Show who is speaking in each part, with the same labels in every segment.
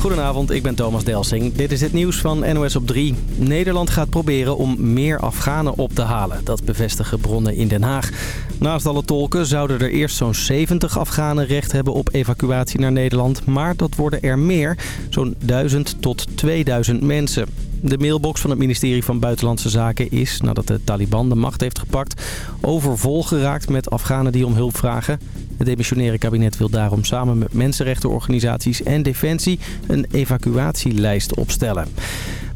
Speaker 1: Goedenavond, ik ben Thomas Delsing. Dit is het nieuws van NOS op 3. Nederland gaat proberen om meer Afghanen op te halen. Dat bevestigen bronnen in Den Haag. Naast alle tolken zouden er eerst zo'n 70 Afghanen recht hebben op evacuatie naar Nederland. Maar dat worden er meer, zo'n 1000 tot 2000 mensen. De mailbox van het ministerie van Buitenlandse Zaken is, nadat de Taliban de macht heeft gepakt, overvol geraakt met Afghanen die om hulp vragen. Het demissionaire kabinet wil daarom samen met mensenrechtenorganisaties en Defensie een evacuatielijst opstellen.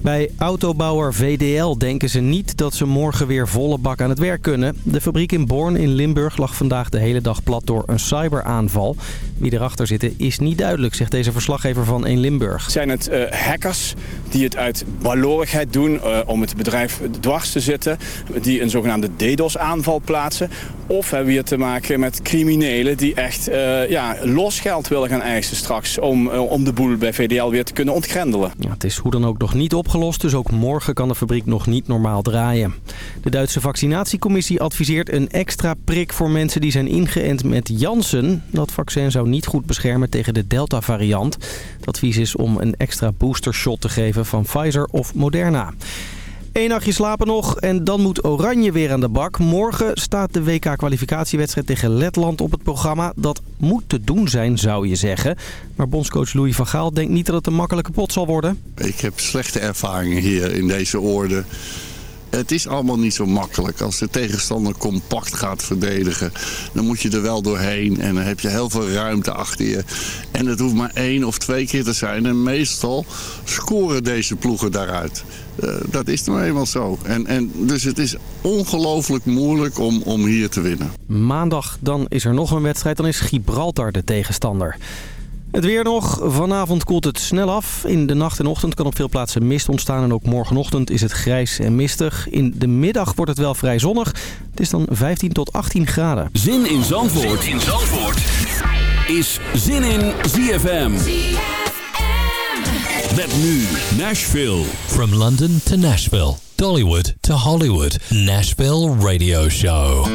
Speaker 1: Bij autobouwer VDL denken ze niet dat ze morgen weer volle bak aan het werk kunnen. De fabriek in Born in Limburg lag vandaag de hele dag plat door een cyberaanval. Wie erachter zitten is niet duidelijk, zegt deze verslaggever van 1 Limburg.
Speaker 2: Zijn het uh, hackers die het uit balorigheid doen uh, om het bedrijf dwars te zitten... die een zogenaamde DDoS-aanval plaatsen? Of hebben we hier te maken met criminelen die echt uh, ja, los geld willen gaan eisen straks... om, om de boel bij VDL weer te kunnen ontgrendelen?
Speaker 1: Ja, het is hoe dan ook nog niet opgelost opgelost, dus ook morgen kan de fabriek nog niet normaal draaien. De Duitse vaccinatiecommissie adviseert een extra prik voor mensen die zijn ingeënt met Janssen. Dat vaccin zou niet goed beschermen tegen de Delta-variant. Het advies is om een extra boostershot te geven van Pfizer of Moderna. Eén nachtje slapen nog en dan moet Oranje weer aan de bak. Morgen staat de WK-kwalificatiewedstrijd tegen Letland op het programma. Dat moet te doen zijn, zou je zeggen. Maar bondscoach Louis van Gaal denkt niet dat het een makkelijke pot zal worden.
Speaker 3: Ik heb slechte ervaringen hier in deze orde. Het is allemaal niet zo makkelijk. Als de tegenstander compact gaat verdedigen, dan moet je er wel doorheen. En dan heb je heel veel ruimte achter je. En het hoeft maar één of twee keer te zijn. En meestal scoren deze ploegen daaruit. Uh, dat is nou eenmaal zo. En, en, dus het is ongelooflijk moeilijk om, om hier te winnen.
Speaker 1: Maandag dan is er nog een wedstrijd. Dan is Gibraltar de tegenstander. Het weer nog. Vanavond koelt het snel af. In de nacht en ochtend kan op veel plaatsen mist ontstaan. En ook morgenochtend is het grijs en mistig. In de middag wordt het wel vrij zonnig. Het is dan 15 tot 18 graden.
Speaker 4: Zin in Zandvoort, zin in Zandvoort. is Zin in ZFM. Met nu Nashville.
Speaker 5: From London to Nashville. Dollywood to Hollywood. Nashville Radio Show.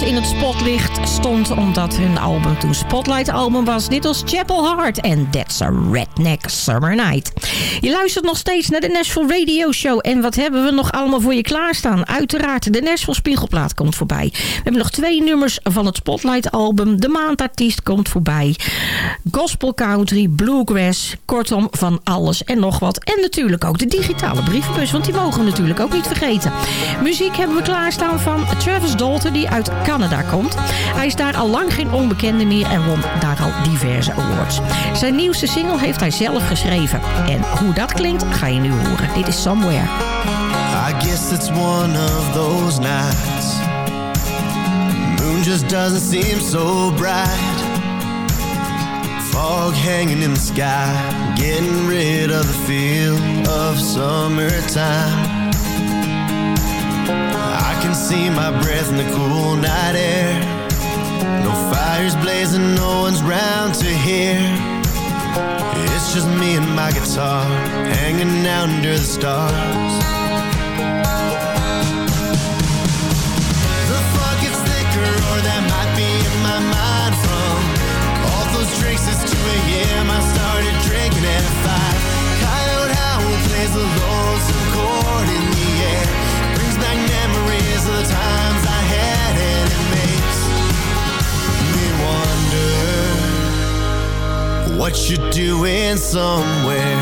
Speaker 6: In het spotlicht omdat hun album toen Spotlight album was. Dit was Chapel Heart en That's a Redneck Summer Night. Je luistert nog steeds naar de Nashville Radio Show. En wat hebben we nog allemaal voor je klaarstaan? Uiteraard, de Nashville Spiegelplaat komt voorbij. We hebben nog twee nummers van het Spotlight album. De maandartiest komt voorbij. Gospel Country, Bluegrass, kortom van alles en nog wat. En natuurlijk ook de digitale brievenbus, want die mogen we natuurlijk ook niet vergeten. Muziek hebben we klaarstaan van Travis Dalton, die uit Canada komt. Hij is daar al lang geen onbekende meer en won daar al diverse awards. Zijn nieuwste single heeft hij zelf geschreven. En hoe dat klinkt, ga je nu horen. Dit is Somewhere.
Speaker 7: I guess it's one of those nights Moon just doesn't seem so bright Fog hanging in the sky Getting rid of the feel of summertime I can see my breath in the cool night air No fires blazing, no one's round to hear. It's just me and my guitar Hanging out under the stars. The fog gets thicker or that might be in my mind from All those drinks, it's 2 a.m. I started drinking at 5 Coyote Howell plays a lonesome chord in the air Brings back memories of the times I had What you're doing somewhere?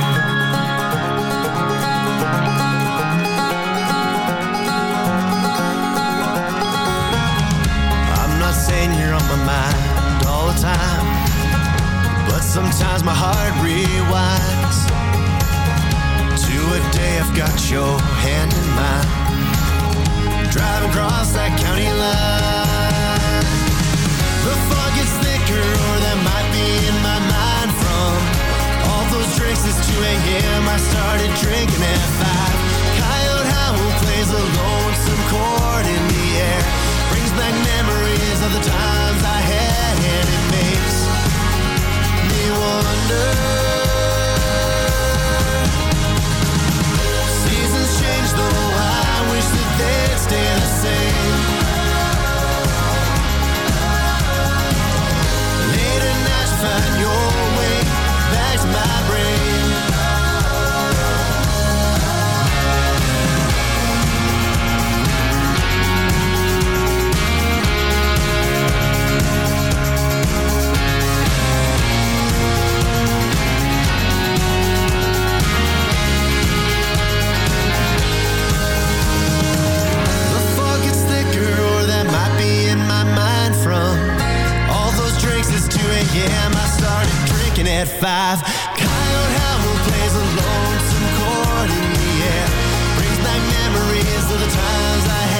Speaker 7: I'm not saying you're on my mind all the time But sometimes my heart rewinds. To a day I've got your hand in mine. Driving across that county line. The fog gets thicker or that might be in my mind drinks, it's 2 a.m. I started drinking at 5 Coyote Howell plays a lonesome chord in the air. Brings back memories of the times I had And it makes me wonder. Seasons change though. I wish that they'd stay the same. Late at night find your a.m. I started drinking at 5. Coyote Howell plays a lonesome chord in the air. Brings back memories of the times I had,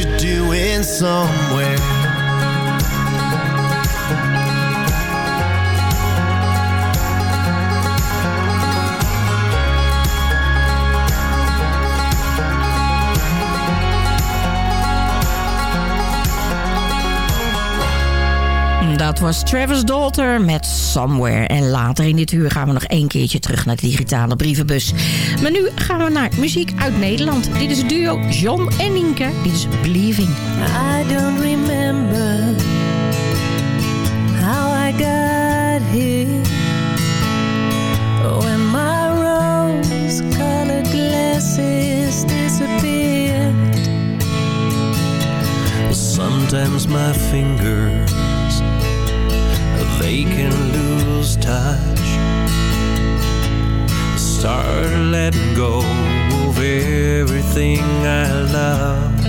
Speaker 7: you're doing somewhere.
Speaker 6: Was Travis Daughter met Somewhere. En later in dit uur gaan we nog één keertje terug naar de digitale brievenbus. Maar nu gaan we naar muziek uit Nederland. Dit is het duo John en Nienke. Dit is Believing.
Speaker 8: I don't remember how I got here when my rose-colored glasses disappeared.
Speaker 7: Sometimes my fingers they can lose touch. Start letting go of everything I love.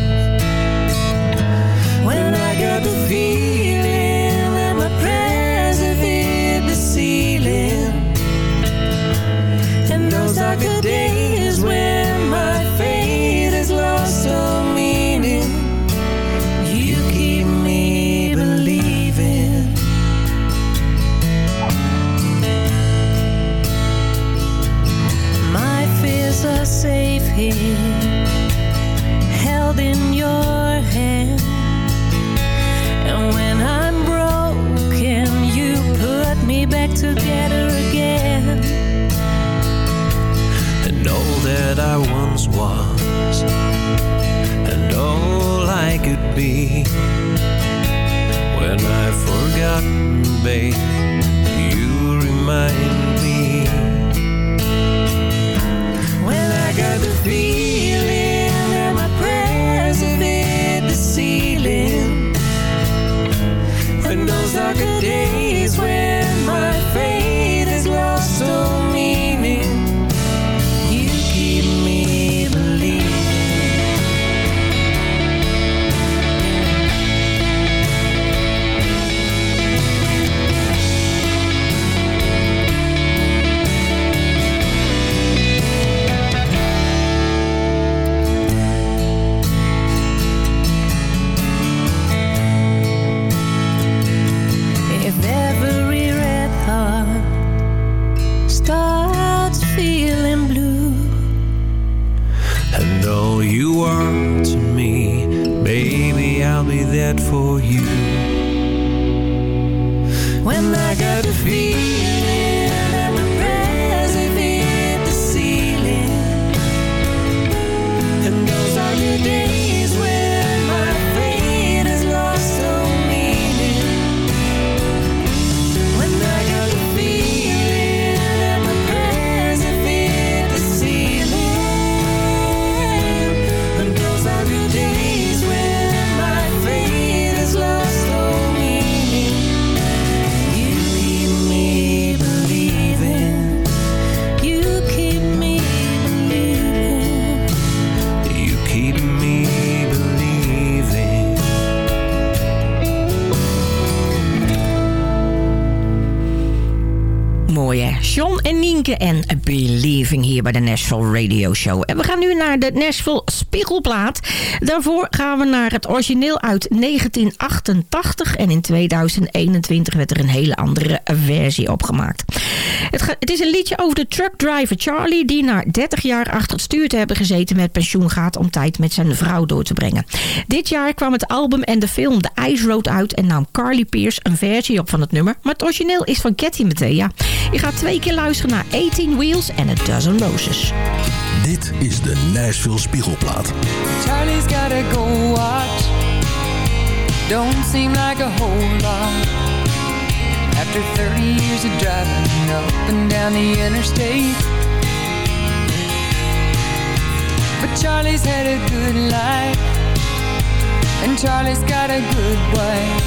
Speaker 6: Hier bij de Nashville Radio Show. En we gaan nu naar de Nashville Spiegelplaat. Daarvoor gaan we naar het origineel uit 1988. En in 2021 werd er een hele andere versie opgemaakt. Het, het is een liedje over de truckdriver Charlie... die na 30 jaar achter het stuur te hebben gezeten met pensioen gaat... om tijd met zijn vrouw door te brengen. Dit jaar kwam het album en de film The Ice Road uit... en nam Carly Pierce een versie op van het nummer. Maar het origineel is van Cathy Mattea. Je gaat twee keer luisteren naar 18 Wheels en A Dozen Roses.
Speaker 9: Dit is de Nashville Spiegelplaat.
Speaker 8: Charlie's gotta go watch. Don't seem like a whole lot. After 30 years of driving up and down the interstate. But Charlie's had a good life. And Charlie's got a good wife.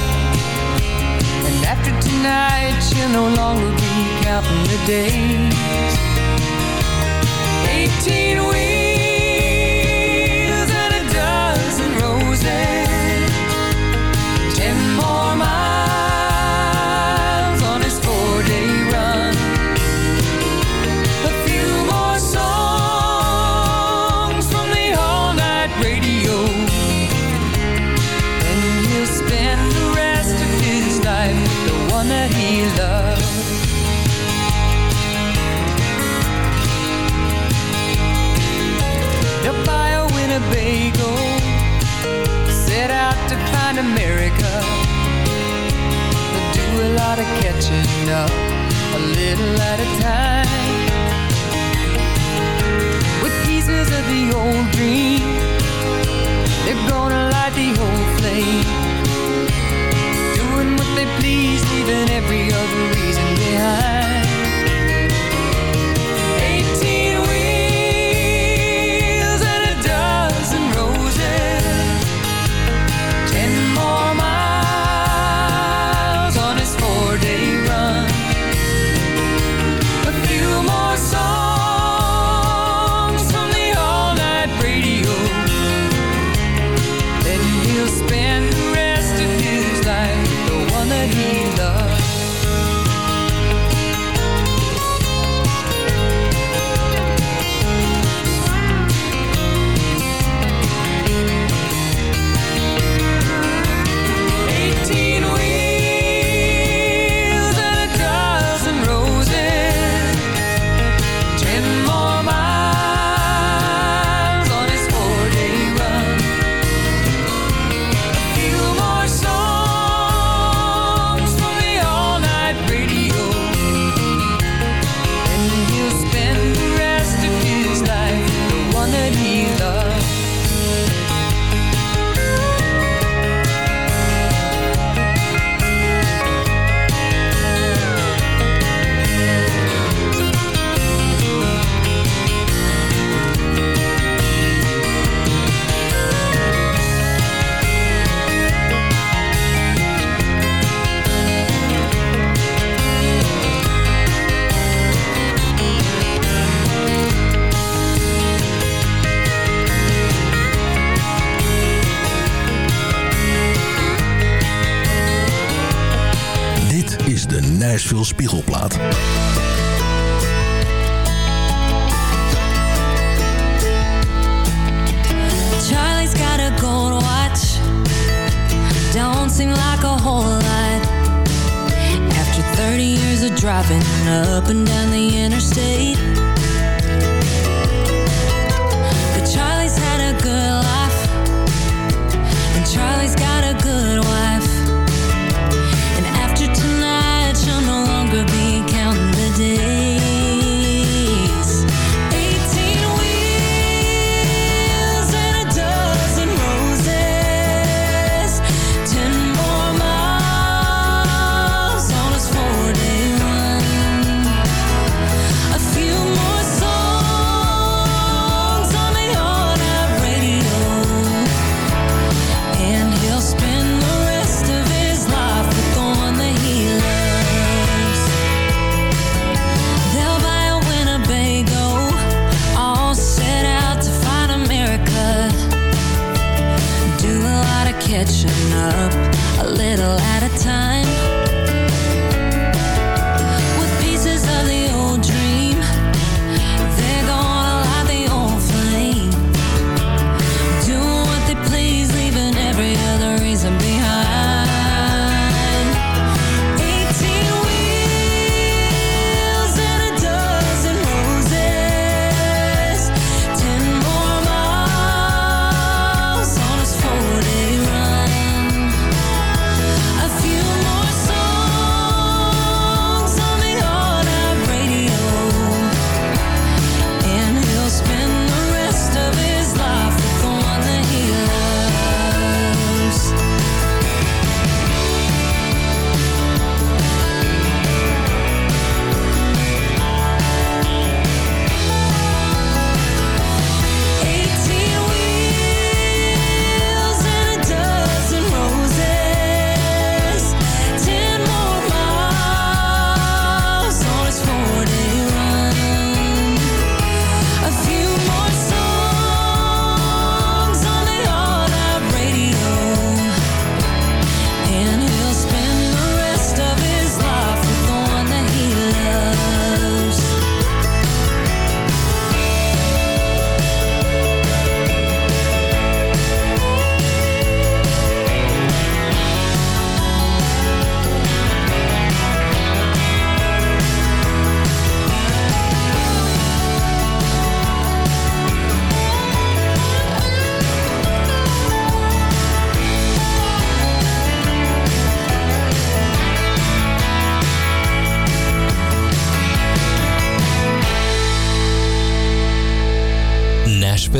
Speaker 8: And after tonight, she'll no longer be counting the days. 18 wheels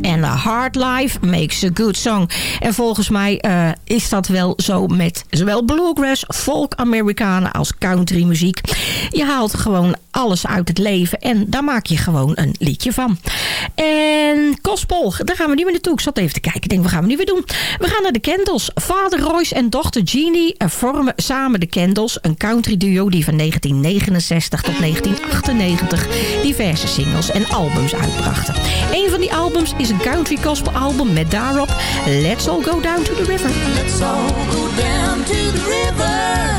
Speaker 6: En A Hard Life Makes a Good Song. En volgens mij eh, is dat wel zo met zowel bluegrass, folk Amerikanen als country muziek. Je haalt gewoon alles uit het leven en daar maak je gewoon een liedje van. En gospel, daar gaan we nu weer naartoe. Ik zat even te kijken, ik denk, wat gaan we nu weer doen? We gaan naar de Kendals. Vader Royce en dochter Jeannie eh, vormen samen de Kendals, een country duo die van 1969 tot 1998 diverse singles en albums uitbrachten. Een van die albums is een country gospel album met daarop Let's All Go Down to the River.
Speaker 8: Let's all go down to the river.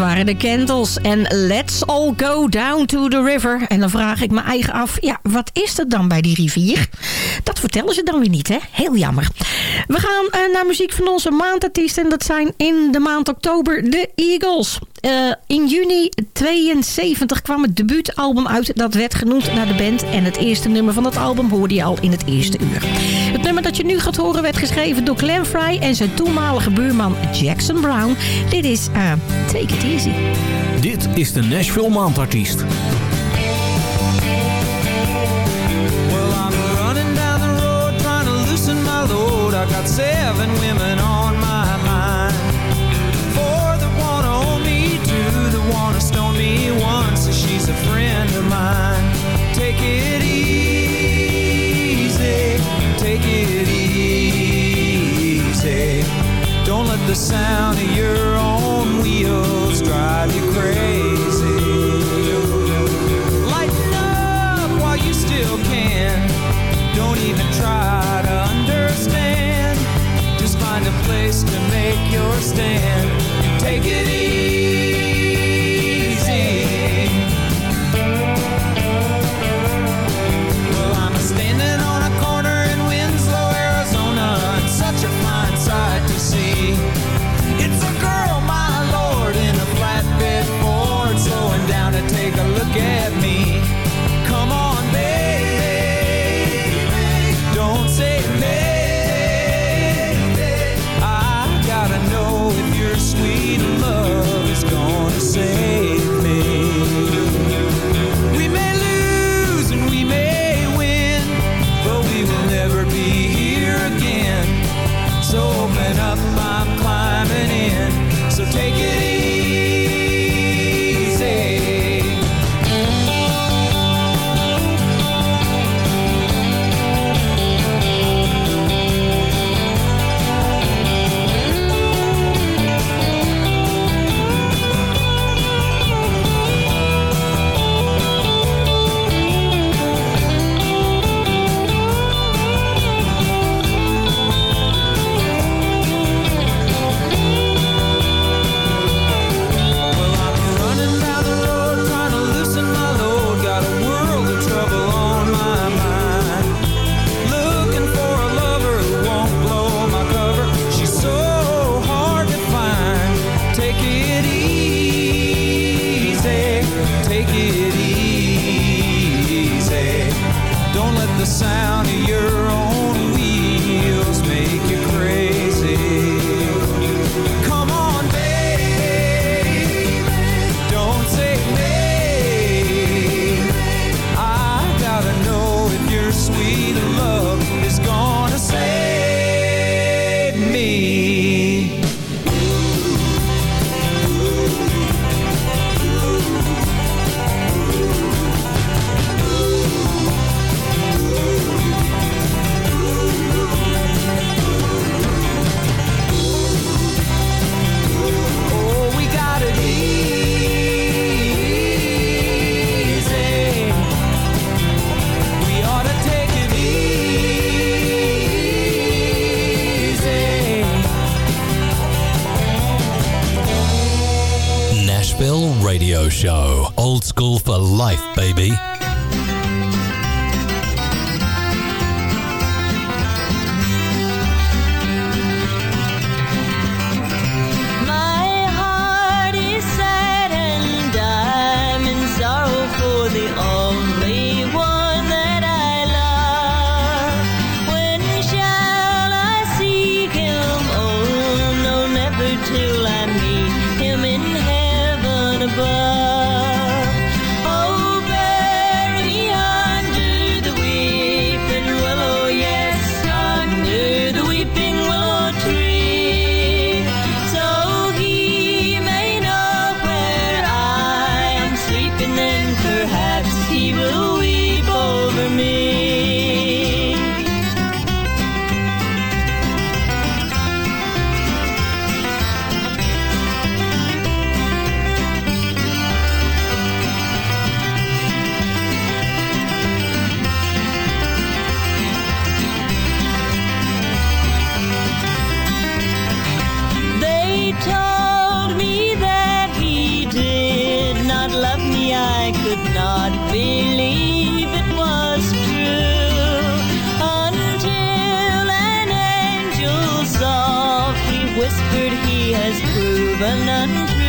Speaker 6: Waren de Candles en Let's All Go Down to the River. En dan vraag ik me eigen af, ja, wat is er dan bij die rivier? Dat vertellen ze dan weer niet, hè? Heel jammer. We gaan eh, naar muziek van onze maandartiesten. En dat zijn in de maand oktober de Eagles. Eh, in juni 72 kwam het debuutalbum uit. Dat werd genoemd naar de band. En het eerste nummer van dat album hoorde je al in het eerste uur. Het nummer dat je nu gaat horen werd geschreven door Glenn Fry... en zijn toenmalige buurman Jackson Brown. Dit is eh, Take It Easy.
Speaker 9: Dit is de Nashville Maandartiest.
Speaker 10: Well, I'm running down the road trying to loosen my load. I got seven women on the sound of your own wheels drive you crazy. Lighten up while you still can. Don't even try to understand. Just find a place to make your stand. And take it
Speaker 11: could not believe it was true until an angel softly whispered, He has proven untrue.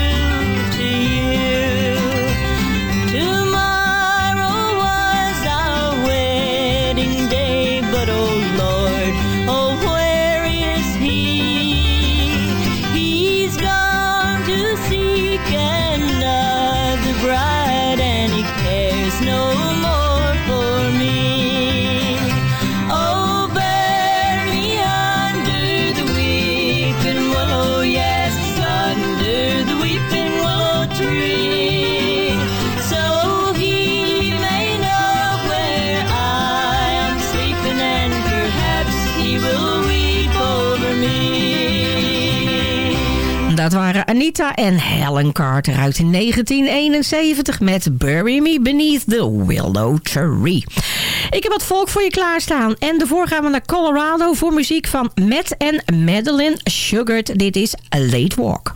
Speaker 8: dat waren Anita en Helen Carter uit 1971 met Bury Me Beneath the Willow Tree. Ik heb wat volk voor je klaarstaan. En daarvoor gaan we naar Colorado voor muziek van Matt en Madeline Sugart. Dit is A Late Walk.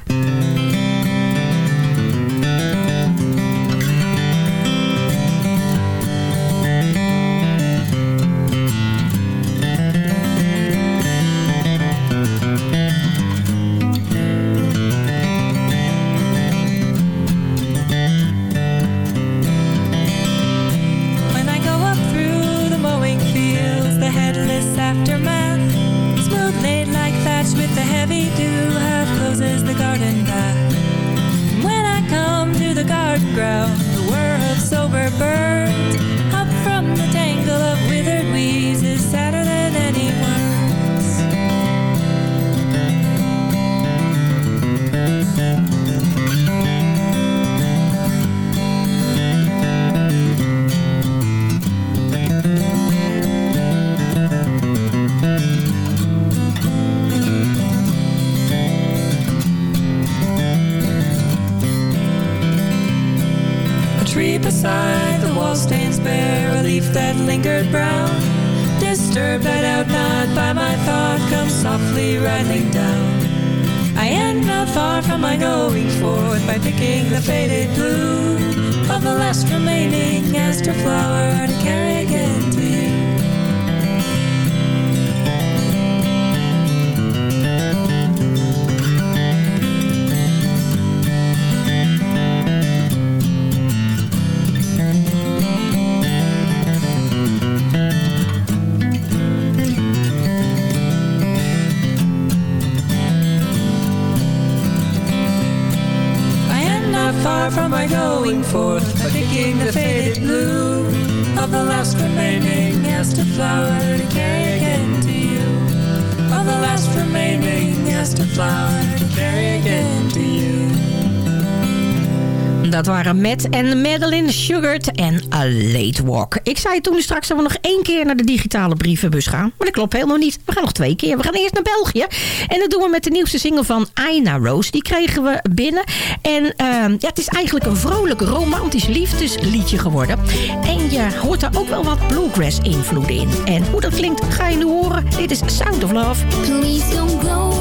Speaker 12: A
Speaker 6: Late Walk. Ik zei toen straks dat we nog één keer naar de digitale brievenbus gaan. Maar dat klopt helemaal niet. We gaan nog twee keer. We gaan eerst naar België. En dat doen we met de nieuwste single van Aina Rose. Die kregen we binnen. En ehm, ja, het is eigenlijk een vrolijk romantisch liefdesliedje geworden. En je hoort daar ook wel wat bluegrass invloeden in. En hoe dat klinkt ga je nu horen. Dit is Sound of Love.
Speaker 13: Please don't go,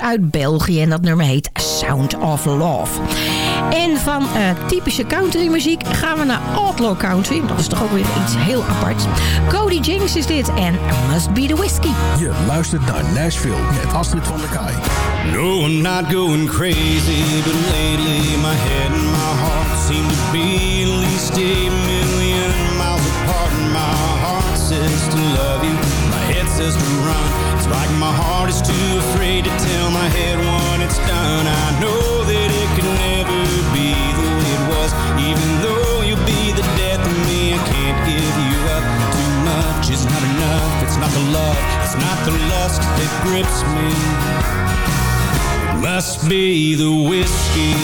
Speaker 6: Uit België. En dat nummer heet Sound of Love. En van eh, typische countrymuziek gaan we naar outlaw country. Dat is toch ook weer iets heel aparts. Cody Jinks is dit en Must Be The Whiskey.
Speaker 9: Je luistert naar Nashville met Astrid van der Kaai.
Speaker 14: No, I'm not going crazy, but lately my head and my heart seem to be at least a million miles apart. And my heart says to love you, my head says to run. Like my heart is too afraid to tell my head when it's done. I know that it could never be the way it was, even though you'll be the death of me. I can't give you up. Too much is not enough. It's not the love, it's not the lust that grips me. Must be the whiskey.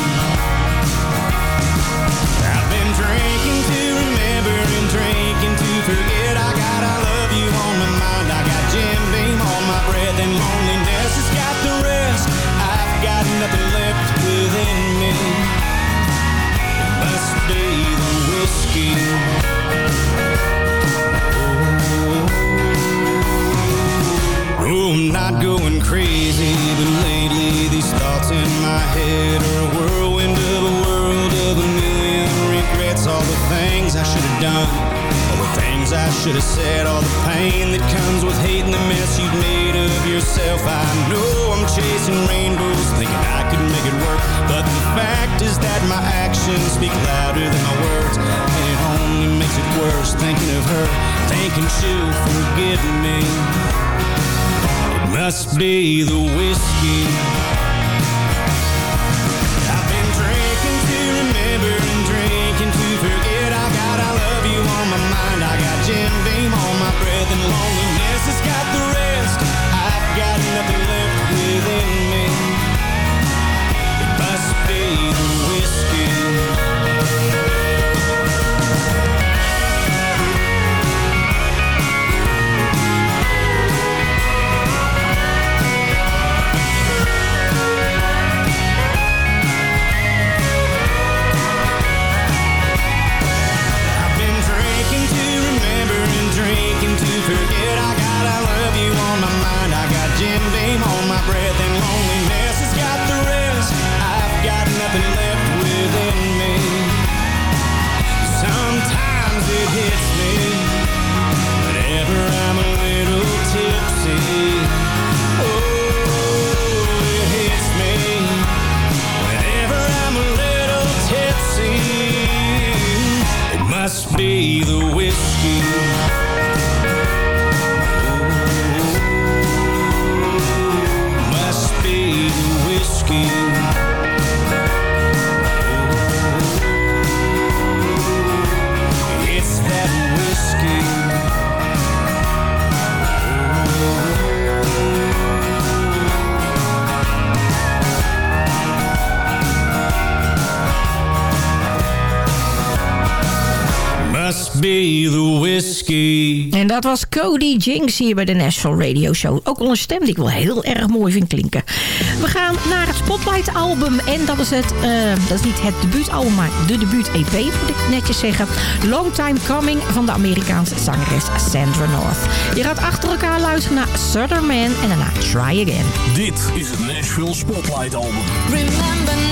Speaker 6: dat was Cody Jinks hier bij de Nashville Radio Show. Ook onder stem die ik wel heel erg mooi vind klinken. We gaan naar het Spotlight album. En dat is het, uh, dat is niet het debuutalbum, maar de debuut EP moet ik netjes zeggen. Long Time Coming van de Amerikaanse zangeres Sandra North. Je gaat achter elkaar luisteren naar Southern Man en daarna Try Again.
Speaker 15: Dit is het Nashville Spotlight album.
Speaker 8: Remember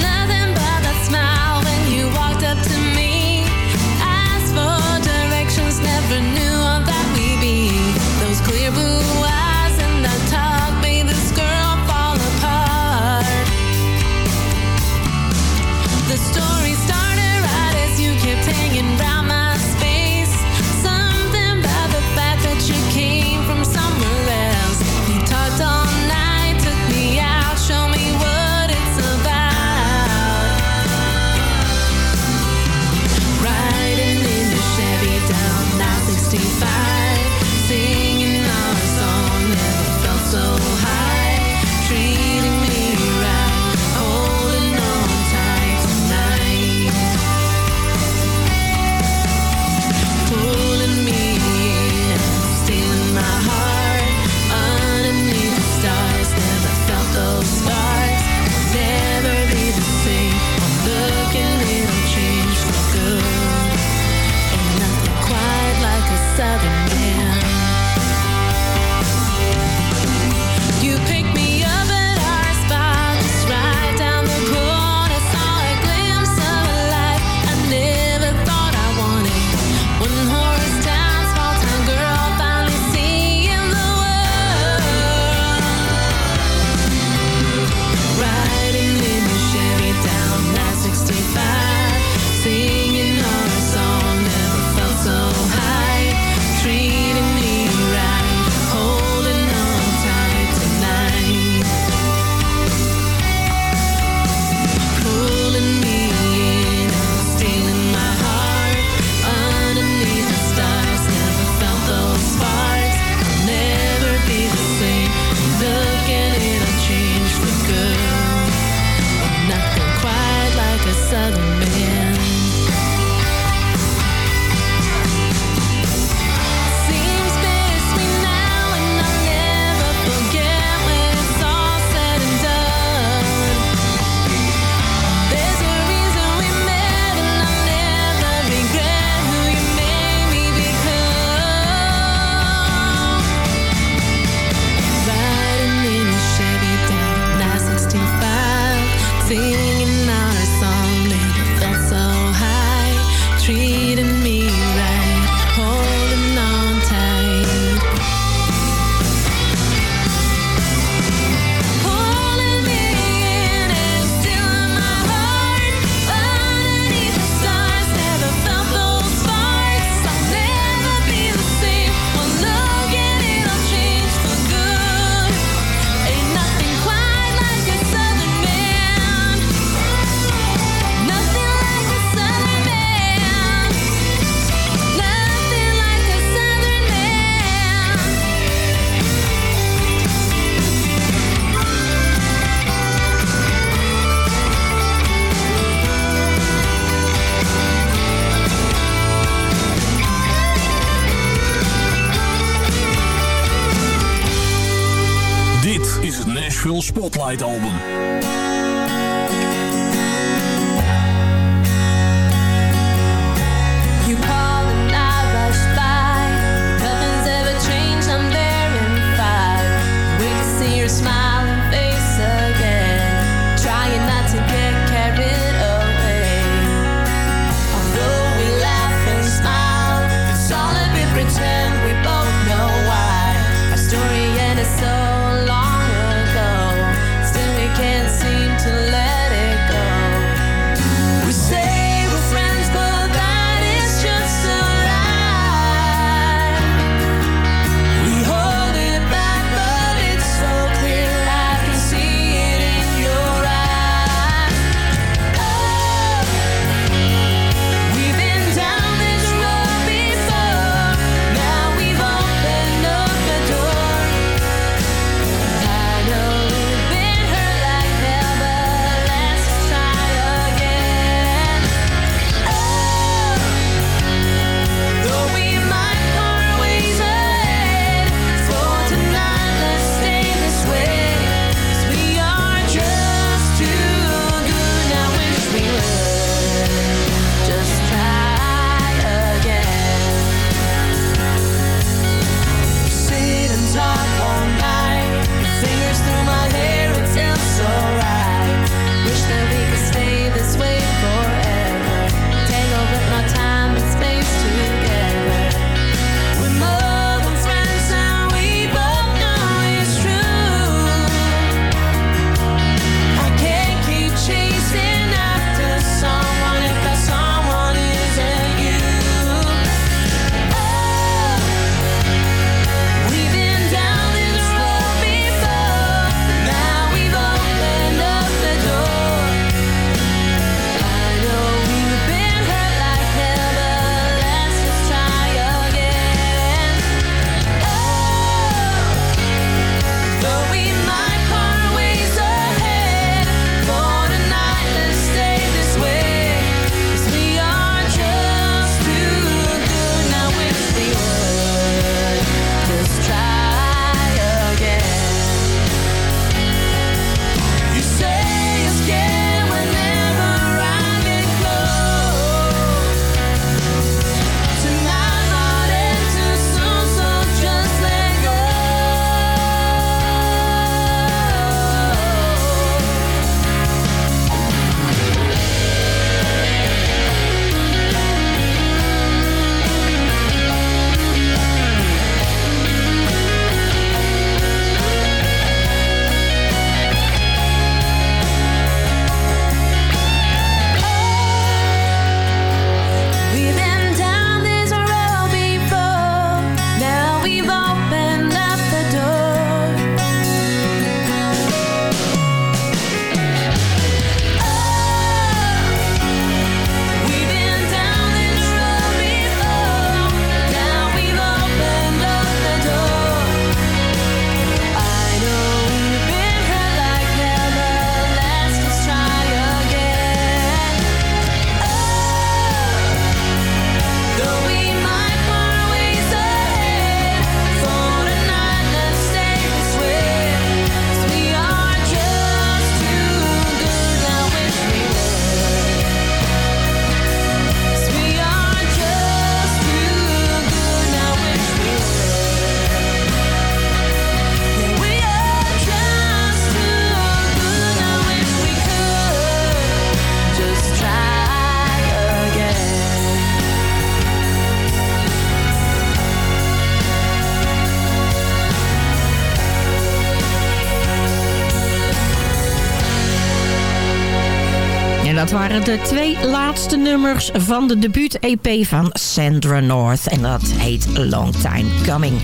Speaker 6: de twee laatste nummers van de debuut-EP van Sandra North. En dat heet Long Time Coming.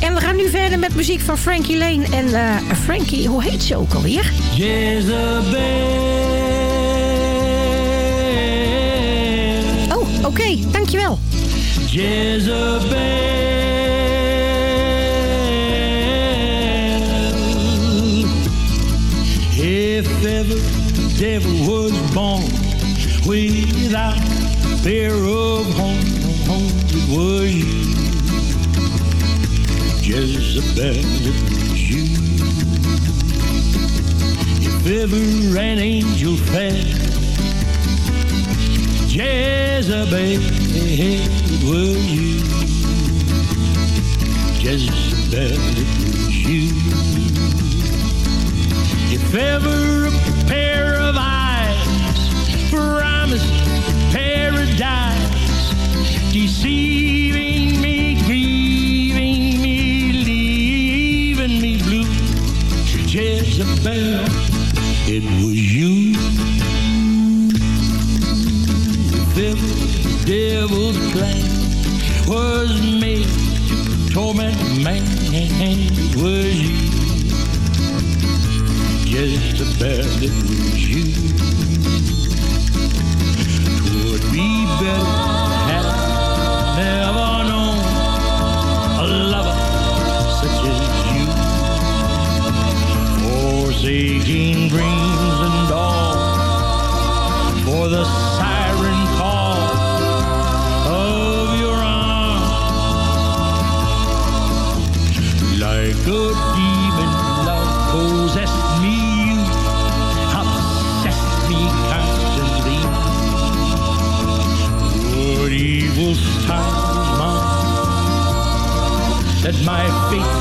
Speaker 6: En we gaan nu verder met muziek van Frankie Lane. En eh, Frankie, hoe heet ze ook alweer? Jezebel. Oh, oké, okay, dankjewel. Jezebel.
Speaker 16: If ever the devil without fear of home, home, it was you. Jezebel, it was you. If ever an angel fell, Jezebel, it was you. Jezebel, it was you. If ever a pair of eyes promised paradise, deceiving me, grieving me, leaving me blue. Jezebel, it was you. The devil's plan was made to torment man, it was you. Jezebel, it had never known a lover such as you. Forsaking dreams and my fate's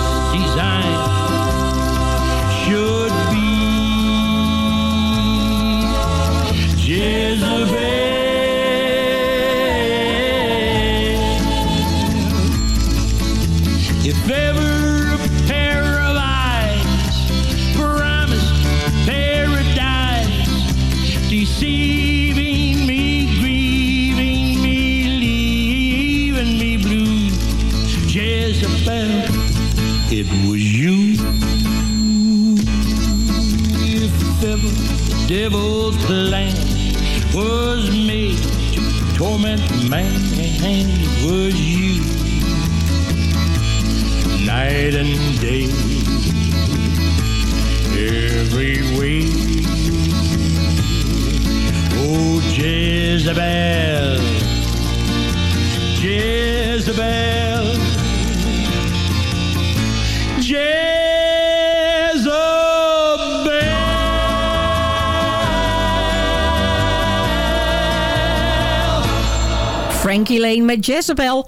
Speaker 16: Jezebel.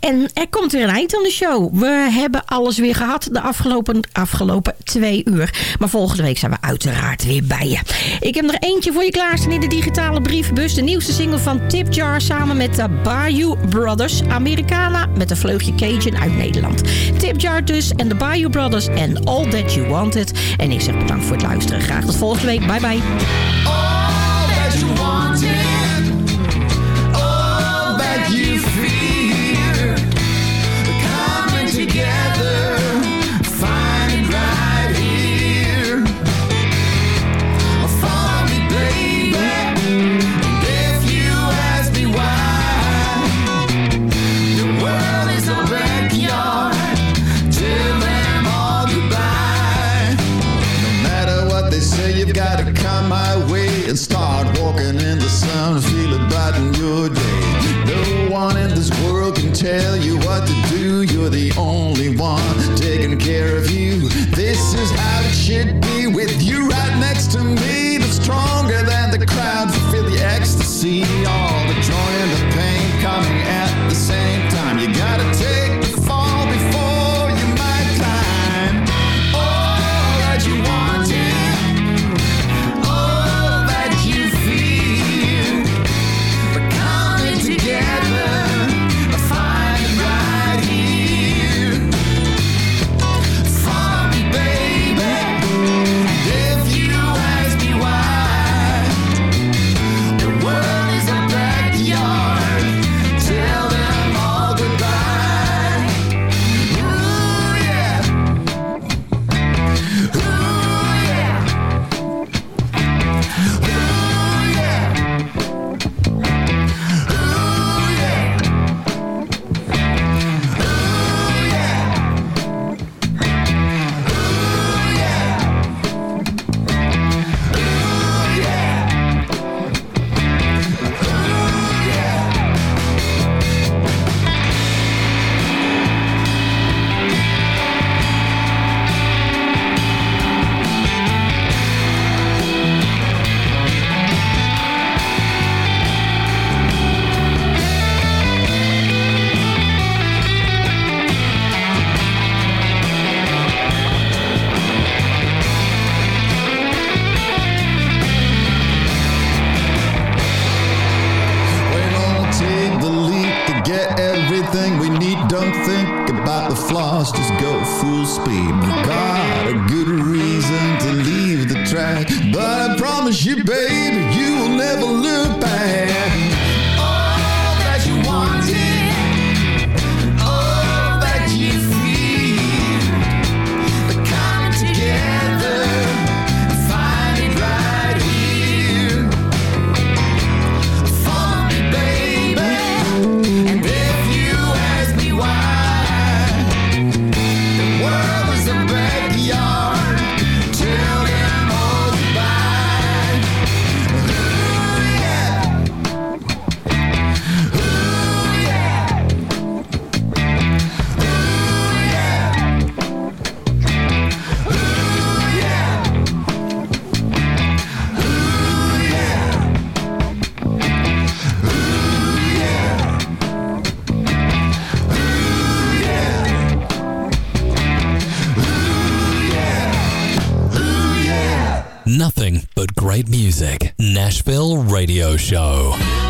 Speaker 6: En er komt weer een eind aan de show. We hebben alles weer gehad de afgelopen, afgelopen twee uur. Maar volgende week zijn we uiteraard weer bij je. Ik heb er eentje voor je klaarstaan in de digitale brievenbus. De nieuwste single van Tip Jar samen met de Bayou Brothers. Americana met een vleugje Cajun uit Nederland. Tip Jar dus en de Bayou Brothers en All That You Wanted. En ik zeg bedankt voor het luisteren. Graag tot volgende week. Bye bye.
Speaker 17: Your day. No one in this world can tell you what to do. You're the only one taking care of you. This is how it should be with you right next to me. The stronger than the crowd, feel the ecstasy, all the joy and the pain coming at the same But I promise you, baby.
Speaker 5: show.